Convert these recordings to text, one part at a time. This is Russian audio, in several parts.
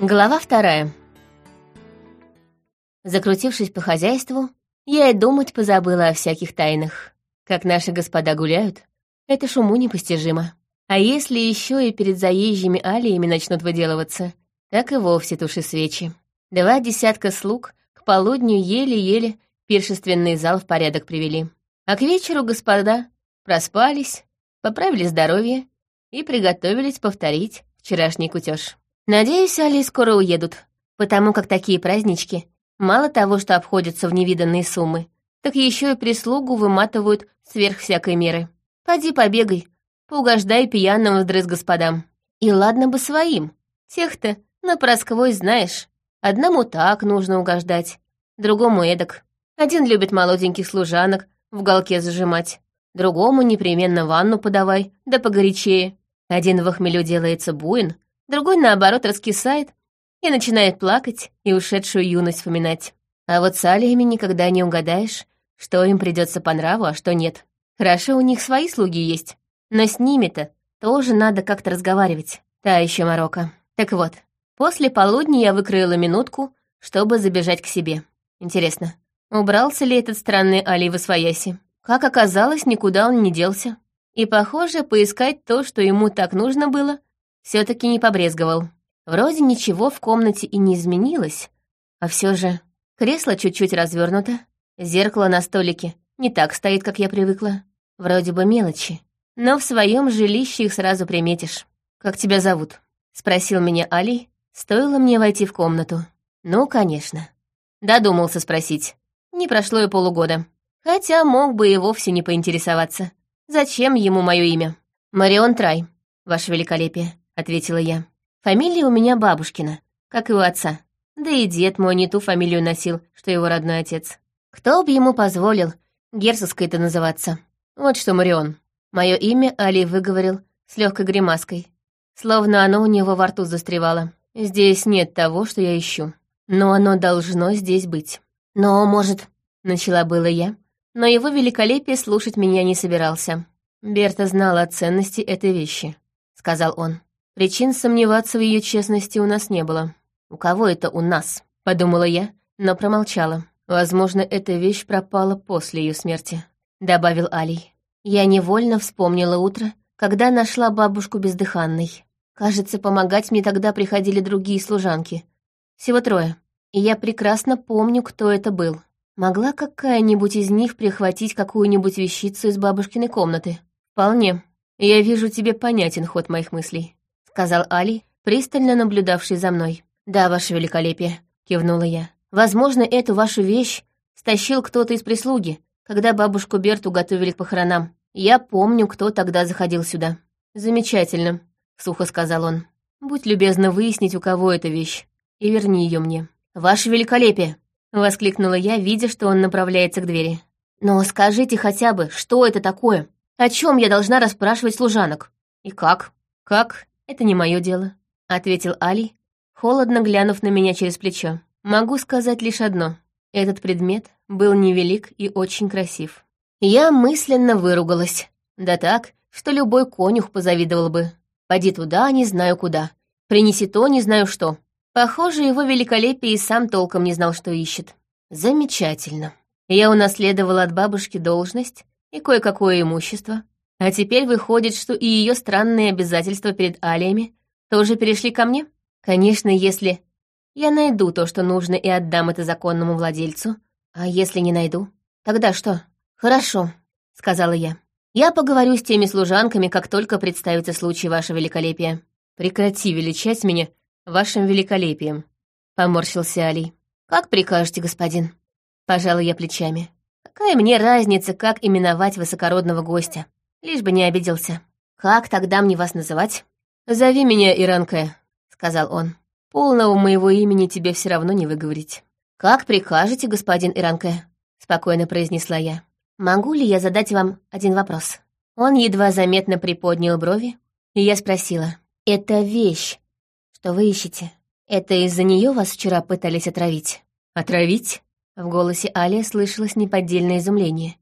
Глава вторая. Закрутившись по хозяйству, я и думать позабыла о всяких тайнах. Как наши господа гуляют, это ж уму непостижимо. А если еще и перед заезжими алиями начнут выделываться, так и вовсе туши свечи. Два десятка слуг к полудню еле-еле пиршественный зал в порядок привели. А к вечеру господа проспались, поправили здоровье и приготовились повторить вчерашний кутеж. Надеюсь, Али скоро уедут, потому как такие празднички мало того, что обходятся в невиданные суммы, так еще и прислугу выматывают сверх всякой меры. Поди побегай, поугождай пьяным вдрызг господам. И ладно бы своим, тех-то напросквозь знаешь. Одному так нужно угождать, другому эдак. Один любит молоденьких служанок в уголке зажимать, другому непременно ванну подавай, да погорячее. Один в охмелю делается буин, другой, наоборот, раскисает и начинает плакать и ушедшую юность вспоминать. А вот с алиями никогда не угадаешь, что им придется по нраву, а что нет. Хорошо, у них свои слуги есть, но с ними-то тоже надо как-то разговаривать. Та еще морока. Так вот, после полудня я выкроила минутку, чтобы забежать к себе. Интересно, убрался ли этот странный Али в освояси? Как оказалось, никуда он не делся. И, похоже, поискать то, что ему так нужно было, все таки не побрезговал. Вроде ничего в комнате и не изменилось, а все же кресло чуть-чуть развернуто, зеркало на столике не так стоит, как я привыкла. Вроде бы мелочи, но в своем жилище их сразу приметишь. «Как тебя зовут?» — спросил меня Али, стоило мне войти в комнату. «Ну, конечно». Додумался спросить. Не прошло и полугода. Хотя мог бы и вовсе не поинтересоваться. Зачем ему мое имя? «Марион Трай, ваше великолепие», — ответила я. Фамилия у меня бабушкина, как и у отца. Да и дед мой не ту фамилию носил, что его родной отец. Кто бы ему позволил герцогской-то называться? Вот что, Марион. Мое имя Али выговорил с легкой гримаской, словно оно у него во рту застревало. Здесь нет того, что я ищу. Но оно должно здесь быть. Но, может, начала было я, но его великолепие слушать меня не собирался. Берта знала о ценности этой вещи, сказал он. Причин сомневаться в ее честности у нас не было. «У кого это у нас?» — подумала я, но промолчала. Возможно, эта вещь пропала после ее смерти, — добавил Алий. Я невольно вспомнила утро, когда нашла бабушку бездыханной. Кажется, помогать мне тогда приходили другие служанки. Всего трое. И я прекрасно помню, кто это был. Могла какая-нибудь из них прихватить какую-нибудь вещицу из бабушкиной комнаты? Вполне. Я вижу, тебе понятен ход моих мыслей сказал Али, пристально наблюдавший за мной. «Да, ваше великолепие», — кивнула я. «Возможно, эту вашу вещь стащил кто-то из прислуги, когда бабушку Берту готовили к похоронам. Я помню, кто тогда заходил сюда». «Замечательно», — сухо сказал он. «Будь любезна выяснить, у кого эта вещь, и верни ее мне». «Ваше великолепие!» — воскликнула я, видя, что он направляется к двери. «Но скажите хотя бы, что это такое? О чем я должна расспрашивать служанок? И как?» «Как? «Это не мое дело», — ответил Али, холодно глянув на меня через плечо. «Могу сказать лишь одно. Этот предмет был невелик и очень красив». Я мысленно выругалась. Да так, что любой конюх позавидовал бы. «Поди туда, не знаю куда. Принеси то, не знаю что». Похоже, его великолепие и сам толком не знал, что ищет. Замечательно. Я унаследовала от бабушки должность и кое-какое имущество, а теперь выходит, что и ее странные обязательства перед алиями тоже перешли ко мне? Конечно, если я найду то, что нужно, и отдам это законному владельцу. А если не найду? Тогда что? Хорошо, сказала я. Я поговорю с теми служанками, как только представится случай, ваше великолепие. Прекрати величать меня вашим великолепием, поморщился Али. Как прикажете, господин? Пожала я плечами. Какая мне разница, как именовать высокородного гостя? Лишь бы не обиделся. «Как тогда мне вас называть?» «Зови меня Иранка», — сказал он. «Полного моего имени тебе все равно не выговорить». «Как прикажете, господин Иранка?» — спокойно произнесла я. «Могу ли я задать вам один вопрос?» Он едва заметно приподнял брови, и я спросила. «Это вещь, что вы ищете? Это из-за нее вас вчера пытались отравить?» «Отравить?» В голосе Али слышалось неподдельное изумление.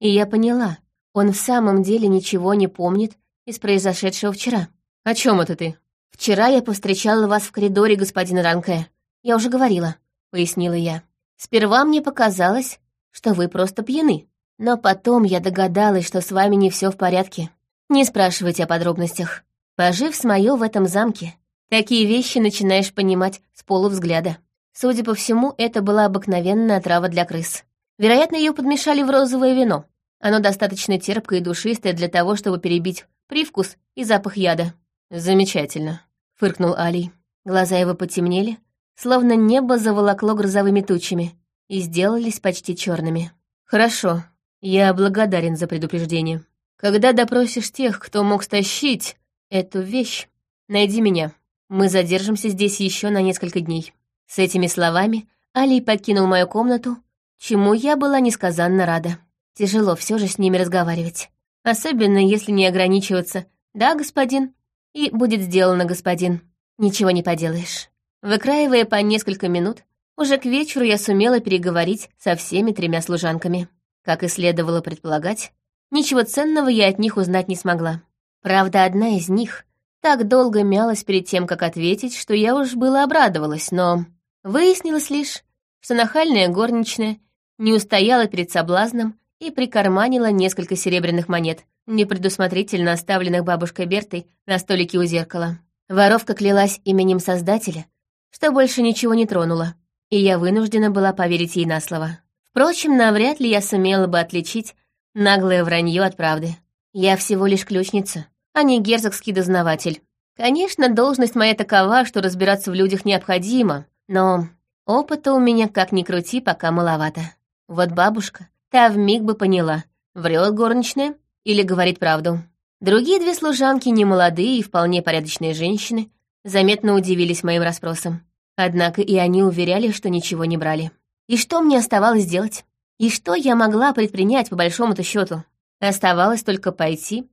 И я поняла, он в самом деле ничего не помнит из произошедшего вчера. «О чем это ты?» «Вчера я повстречала вас в коридоре, господин Ранке. Я уже говорила», — пояснила я. «Сперва мне показалось, что вы просто пьяны. Но потом я догадалась, что с вами не все в порядке. Не спрашивайте о подробностях. Пожив с моё в этом замке, такие вещи начинаешь понимать с полувзгляда. Судя по всему, это была обыкновенная трава для крыс. Вероятно, ее подмешали в розовое вино. Оно достаточно терпкое и душистое для того, чтобы перебить привкус и запах яда. «Замечательно», — фыркнул Алий. Глаза его потемнели, словно небо заволокло грозовыми тучами, и сделались почти черными. «Хорошо, я благодарен за предупреждение. Когда допросишь тех, кто мог стащить эту вещь, найди меня. Мы задержимся здесь еще на несколько дней». С этими словами Алий покинул мою комнату, чему я была несказанно рада. Тяжело все же с ними разговаривать. Особенно, если не ограничиваться «да, господин» и «будет сделано, господин». Ничего не поделаешь. Выкраивая по несколько минут, уже к вечеру я сумела переговорить со всеми тремя служанками. Как и следовало предполагать, ничего ценного я от них узнать не смогла. Правда, одна из них так долго мялась перед тем, как ответить, что я уж было обрадовалась, но выяснилось лишь, что нахальная горничная не устояла перед соблазном и прикарманила несколько серебряных монет, непредусмотрительно оставленных бабушкой Бертой на столике у зеркала. Воровка клялась именем Создателя, что больше ничего не тронула, и я вынуждена была поверить ей на слово. Впрочем, навряд ли я сумела бы отличить наглое вранье от правды. Я всего лишь ключница, а не герцогский дознаватель. Конечно, должность моя такова, что разбираться в людях необходимо, но опыта у меня, как ни крути, пока маловато. Вот бабушка, та вмиг бы поняла, врет горничная или говорит правду. Другие две служанки, немолодые и вполне порядочные женщины, заметно удивились моим расспросам. Однако и они уверяли, что ничего не брали. И что мне оставалось делать? И что я могла предпринять по большому-то счету? Оставалось только пойти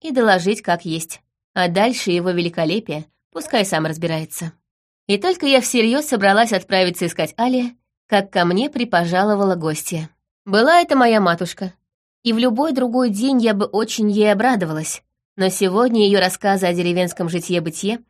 и доложить как есть. А дальше его великолепие пускай сам разбирается. И только я всерьез собралась отправиться искать Алия, как ко мне припожаловала гостья. Была это моя матушка. И в любой другой день я бы очень ей обрадовалась, но сегодня ее рассказы о деревенском житье-бытие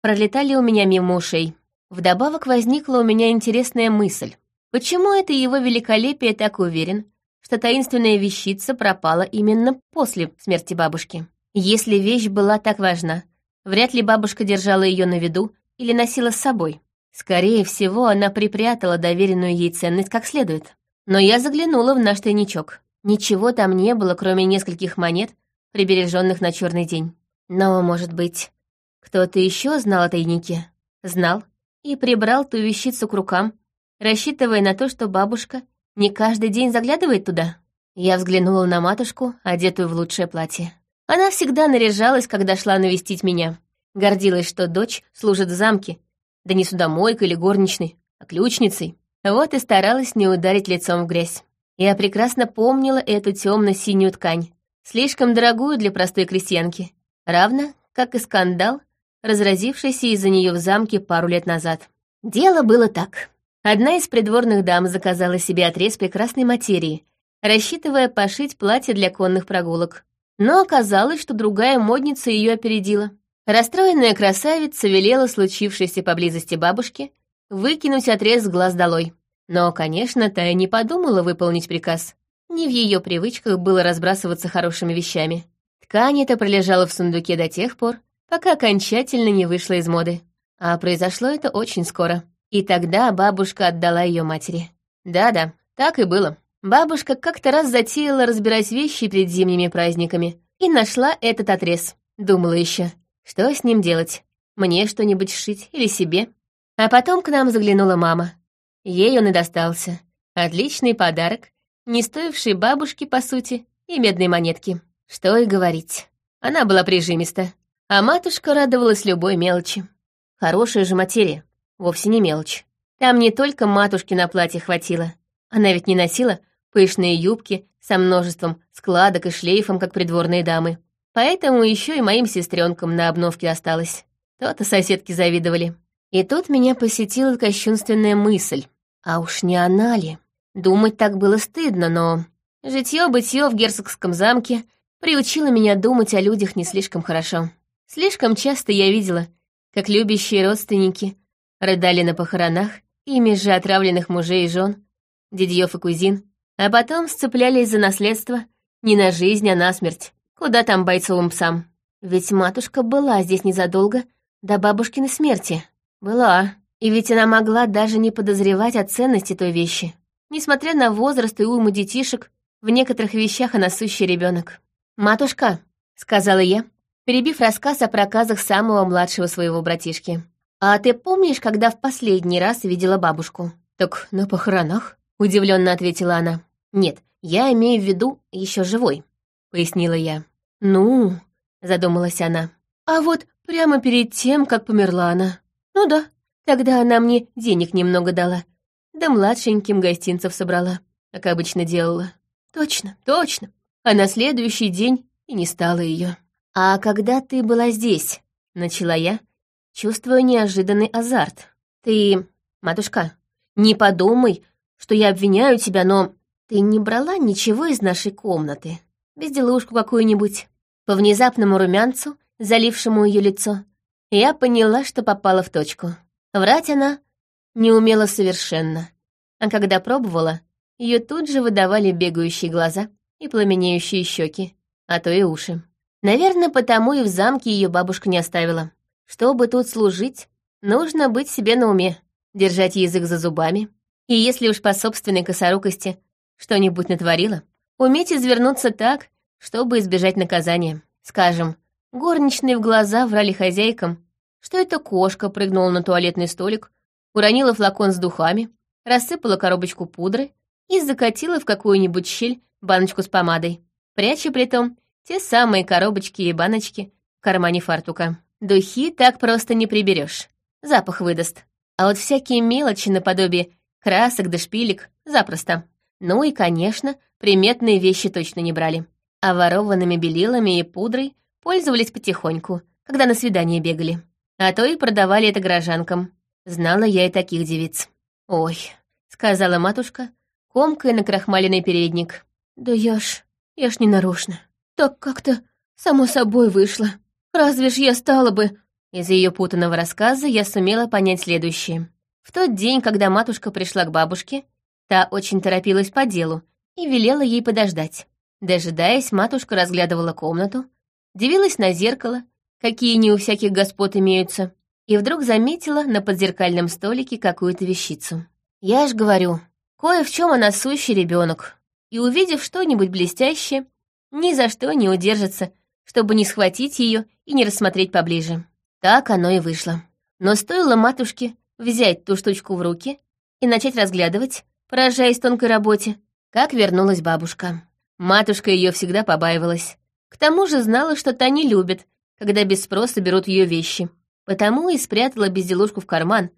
пролетали у меня мимо ушей. Вдобавок возникла у меня интересная мысль. Почему это его великолепие так уверен, что таинственная вещица пропала именно после смерти бабушки? Если вещь была так важна, вряд ли бабушка держала ее на виду или носила с собой. Скорее всего, она припрятала доверенную ей ценность как следует. Но я заглянула в наш тайничок. Ничего там не было, кроме нескольких монет, прибереженных на черный день. Но, может быть, кто-то еще знал о тайнике? Знал и прибрал ту вещицу к рукам, рассчитывая на то, что бабушка не каждый день заглядывает туда. Я взглянула на матушку, одетую в лучшее платье. Она всегда наряжалась, когда шла навестить меня. Гордилась, что дочь служит в замке, да не судомойкой или горничной, а ключницей. Вот и старалась не ударить лицом в грязь. Я прекрасно помнила эту темно-синюю ткань, слишком дорогую для простой крестьянки, равно как и скандал, разразившийся из-за нее в замке пару лет назад. Дело было так. Одна из придворных дам заказала себе отрез прекрасной материи, рассчитывая пошить платье для конных прогулок. Но оказалось, что другая модница ее опередила. Расстроенная красавица велела случившейся поблизости бабушке выкинуть отрез глаз долой. Но, конечно, та не подумала выполнить приказ. Не в ее привычках было разбрасываться хорошими вещами. Ткань эта пролежала в сундуке до тех пор, пока окончательно не вышла из моды. А произошло это очень скоро. И тогда бабушка отдала ее матери. Да-да, так и было. Бабушка как-то раз затеяла разбирать вещи перед зимними праздниками и нашла этот отрез. Думала еще, что с ним делать? Мне что-нибудь сшить или себе? А потом к нам заглянула мама. Ей он и достался. Отличный подарок, не стоивший бабушке, по сути, и медной монетки. Что и говорить. Она была прижимиста, а матушка радовалась любой мелочи. Хорошая же материя, вовсе не мелочь. Там не только матушки на платье хватило. Она ведь не носила пышные юбки со множеством складок и шлейфом, как придворные дамы. Поэтому еще и моим сестренкам на обновке осталось. То-то соседки завидовали. И тут меня посетила кощунственная мысль. А уж не она ли? Думать так было стыдно, но... Житье-бытье в герцогском замке приучило меня думать о людях не слишком хорошо. Слишком часто я видела, как любящие родственники рыдали на похоронах, ими же отравленных мужей и жен, дядьев и кузин, а потом сцеплялись за наследство не на жизнь, а на смерть. Куда там бойцовым псам? Ведь матушка была здесь незадолго до бабушкиной смерти. Была. И ведь она могла даже не подозревать о ценности той вещи. Несмотря на возраст и уйму детишек, в некоторых вещах она сущий ребенок. «Матушка», — сказала я, перебив рассказ о проказах самого младшего своего братишки. «А ты помнишь, когда в последний раз видела бабушку?» «Так на похоронах», — удивленно ответила она. «Нет, я имею в виду еще живой», — пояснила я. «Ну», — задумалась она, — «а вот прямо перед тем, как померла она. Ну да, тогда она мне денег немного дала, да младшеньким гостинцев собрала, как обычно делала. Точно, точно. А на следующий день и не стало ее. «А когда ты была здесь?» — начала я, чувствуя неожиданный азарт. «Ты, матушка, не подумай, что я обвиняю тебя, но ты не брала ничего из нашей комнаты? Безделушку какую-нибудь?» По внезапному румянцу, залившему ее лицо, я поняла, что попала в точку. Врать она не умела совершенно, а когда пробовала, ее тут же выдавали бегающие глаза и пламенеющие щеки, а то и уши. Наверное, потому и в замке ее бабушка не оставила. Чтобы тут служить, нужно быть себе на уме, держать язык за зубами. И если уж по собственной косорукости что-нибудь натворила, уметь извернуться так, чтобы избежать наказания. Скажем, горничные в глаза врали хозяйкам, что эта кошка прыгнула на туалетный столик, уронила флакон с духами, рассыпала коробочку пудры и закатила в какую-нибудь щель баночку с помадой, пряча при том те самые коробочки и баночки в кармане фартука. Духи так просто не приберешь, запах выдаст. А вот всякие мелочи наподобие красок да шпилек запросто. Ну и, конечно, приметные вещи точно не брали а ворованными белилами и пудрой пользовались потихоньку, когда на свидание бегали. А то и продавали это горожанкам. Знала я и таких девиц. «Ой», — сказала матушка, комкая на крахмаленный передник. «Да я ж, я ж не нарочно. Так как-то само собой вышло. Разве ж я стала бы...» Из ее путанного рассказа я сумела понять следующее. В тот день, когда матушка пришла к бабушке, та очень торопилась по делу и велела ей подождать. Дожидаясь, матушка разглядывала комнату, дивилась на зеркало, какие не у всяких господ имеются, и вдруг заметила на подзеркальном столике какую-то вещицу. Я ж говорю, кое в чем она сущий ребенок, и увидев что-нибудь блестящее, ни за что не удержится, чтобы не схватить ее и не рассмотреть поближе. Так оно и вышло. Но стоило матушке взять ту штучку в руки и начать разглядывать, поражаясь тонкой работе, как вернулась бабушка. Матушка ее всегда побаивалась. К тому же знала, что та не любит, когда без спроса берут ее вещи. Потому и спрятала безделушку в карман,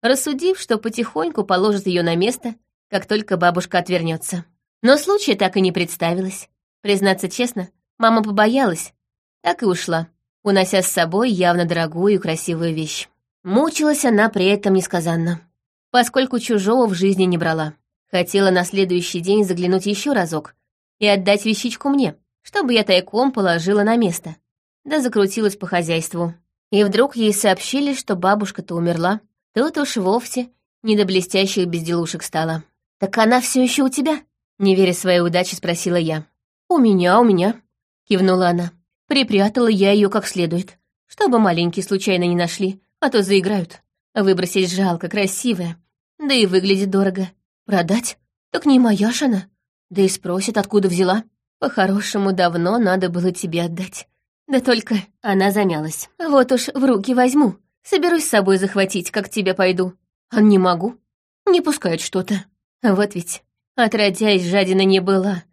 рассудив, что потихоньку положит ее на место, как только бабушка отвернется. Но случая так и не представилось. Признаться честно, мама побоялась, так и ушла, унося с собой явно дорогую и красивую вещь. Мучилась она при этом несказанно, поскольку чужого в жизни не брала. Хотела на следующий день заглянуть еще разок, и отдать вещичку мне, чтобы я тайком положила на место. Да закрутилась по хозяйству. И вдруг ей сообщили, что бабушка-то умерла. Тут уж вовсе не до блестящих безделушек стала. «Так она все еще у тебя?» Не веря своей удаче, спросила я. «У меня, у меня», — кивнула она. Припрятала я ее как следует, чтобы маленькие случайно не нашли, а то заиграют. Выбросить жалко, красивая, да и выглядит дорого. Продать? Так не моя ж она. Да и спросит, откуда взяла. По-хорошему, давно надо было тебе отдать. Да только она замялась. Вот уж в руки возьму. Соберусь с собой захватить, как тебе пойду. А не могу. Не пускают что-то. Вот ведь. Отродясь, жадина не была.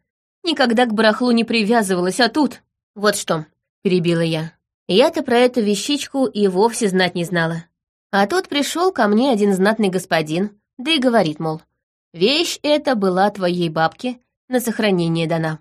Никогда к барахлу не привязывалась, а тут... Вот что, перебила я. Я-то про эту вещичку и вовсе знать не знала. А тут пришел ко мне один знатный господин, да и говорит, мол, вещь эта была твоей бабке, на сохранение дана.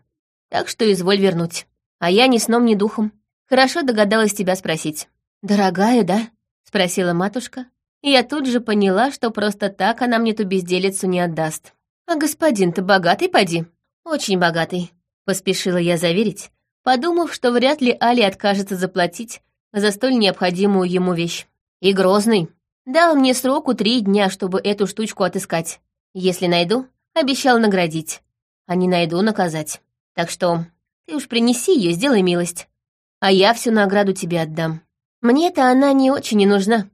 Так что изволь вернуть. А я ни сном, ни духом. Хорошо догадалась тебя спросить. «Дорогая, да?» — спросила матушка. И я тут же поняла, что просто так она мне ту безделицу не отдаст. «А господин-то богатый, поди?» «Очень богатый», — поспешила я заверить, подумав, что вряд ли Али откажется заплатить за столь необходимую ему вещь. И грозный. Дал мне сроку три дня, чтобы эту штучку отыскать. Если найду, обещал наградить. А не найду, наказать. Так что ты уж принеси ее, сделай милость. А я всю награду тебе отдам. Мне-то она не очень и нужна.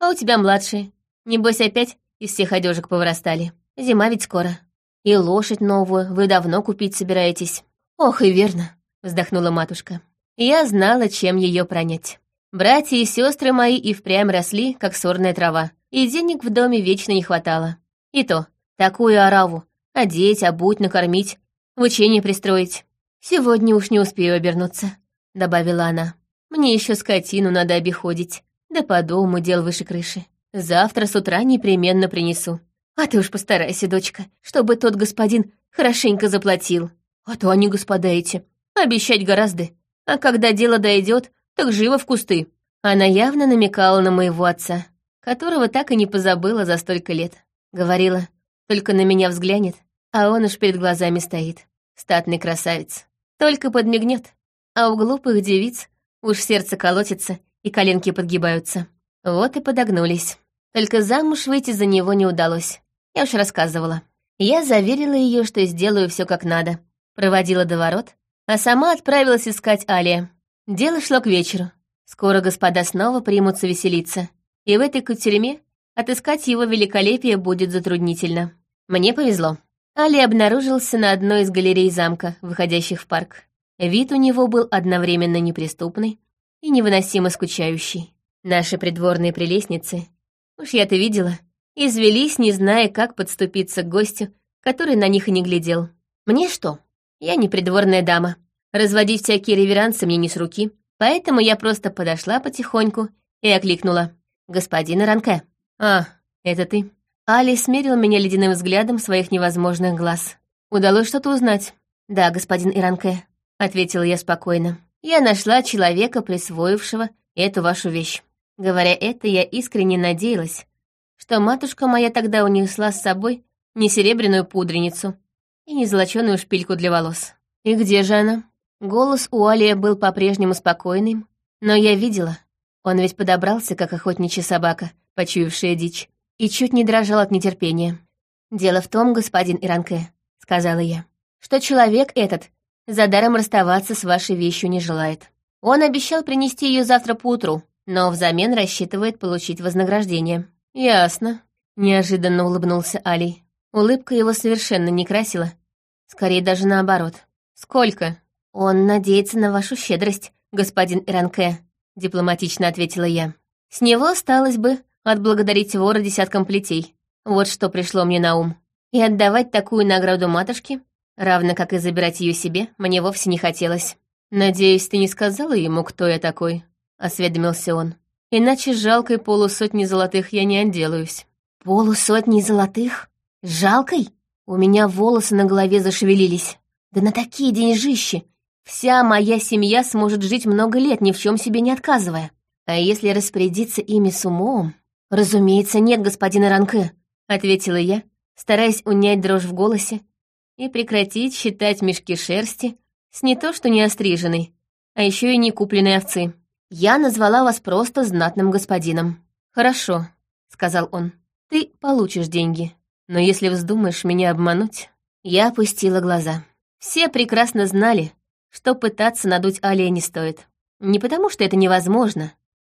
А у тебя младшие. Небось, опять из всех одежек повырастали. Зима ведь скоро. И лошадь новую вы давно купить собираетесь. Ох, и верно, вздохнула матушка. Я знала, чем ее пронять. Братья и сестры мои и впрямь росли, как сорная трава, и денег в доме вечно не хватало. И то, такую ораву, одеть, обуть, накормить, в учение пристроить. Сегодня уж не успею обернуться, добавила она. Мне еще скотину надо обиходить, да по дому дел выше крыши. Завтра с утра непременно принесу. А ты уж постарайся, дочка, чтобы тот господин хорошенько заплатил. А то они, господа эти, обещать гораздо. А когда дело дойдет, так живо в кусты. Она явно намекала на моего отца, которого так и не позабыла за столько лет. Говорила, только на меня взглянет, а он уж перед глазами стоит. Статный красавец. Только подмигнет, а у глупых девиц уж сердце колотится и коленки подгибаются. Вот и подогнулись. Только замуж выйти за него не удалось. Я уж рассказывала. Я заверила ее, что сделаю все как надо. Проводила до ворот, а сама отправилась искать Алия. Дело шло к вечеру. Скоро господа снова примутся веселиться. И в этой кутерьме отыскать его великолепие будет затруднительно. Мне повезло. Али обнаружился на одной из галерей замка, выходящих в парк. Вид у него был одновременно неприступный и невыносимо скучающий. Наши придворные прелестницы, уж я-то видела, извелись, не зная, как подступиться к гостю, который на них и не глядел. Мне что? Я не придворная дама. Разводить всякие реверансы мне не с руки, поэтому я просто подошла потихоньку и окликнула. «Господин Ранке». «А, это ты?» Али смерил меня ледяным взглядом своих невозможных глаз. «Удалось что-то узнать?» «Да, господин Иранке», — ответила я спокойно. «Я нашла человека, присвоившего эту вашу вещь. Говоря это, я искренне надеялась, что матушка моя тогда унесла с собой не серебряную пудреницу и не золоченую шпильку для волос. И где же она? Голос у Алия был по-прежнему спокойным, но я видела, он ведь подобрался, как охотничья собака, почуявшая дичь, и чуть не дрожал от нетерпения. «Дело в том, господин Иранке», — сказала я, «что человек этот за даром расставаться с вашей вещью не желает. Он обещал принести ее завтра поутру, но взамен рассчитывает получить вознаграждение». «Ясно», — неожиданно улыбнулся Алий. Улыбка его совершенно не красила. Скорее даже наоборот. «Сколько?» «Он надеется на вашу щедрость, господин Иранке», — дипломатично ответила я. «С него осталось бы отблагодарить вора десятком плетей. Вот что пришло мне на ум. И отдавать такую награду матушке, равно как и забирать ее себе, мне вовсе не хотелось. Надеюсь, ты не сказала ему, кто я такой?» — осведомился он. «Иначе жалкой полусотни золотых я не отделаюсь». «Полусотни золотых? Жалкой?» У меня волосы на голове зашевелились. Да на такие деньжищи вся моя семья сможет жить много лет, ни в чем себе не отказывая. А если распорядиться ими с умом... «Разумеется, нет, господин Ранке», — ответила я, стараясь унять дрожь в голосе и прекратить считать мешки шерсти с не то что не остриженной, а еще и не купленной овцы. «Я назвала вас просто знатным господином». «Хорошо», — сказал он, — «ты получишь деньги, но если вздумаешь меня обмануть...» Я опустила глаза. Все прекрасно знали, что пытаться надуть Алия не стоит. Не потому, что это невозможно.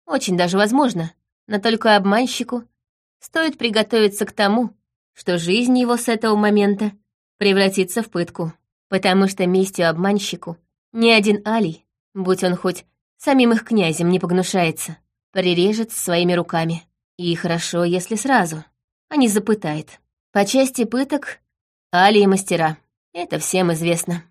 Очень даже возможно. Но только обманщику стоит приготовиться к тому, что жизнь его с этого момента превратится в пытку. Потому что местью обманщику ни один Алий, будь он хоть самим их князем не погнушается, прирежет своими руками. И хорошо, если сразу, а не запытает. По части пыток Алии мастера. Это всем известно.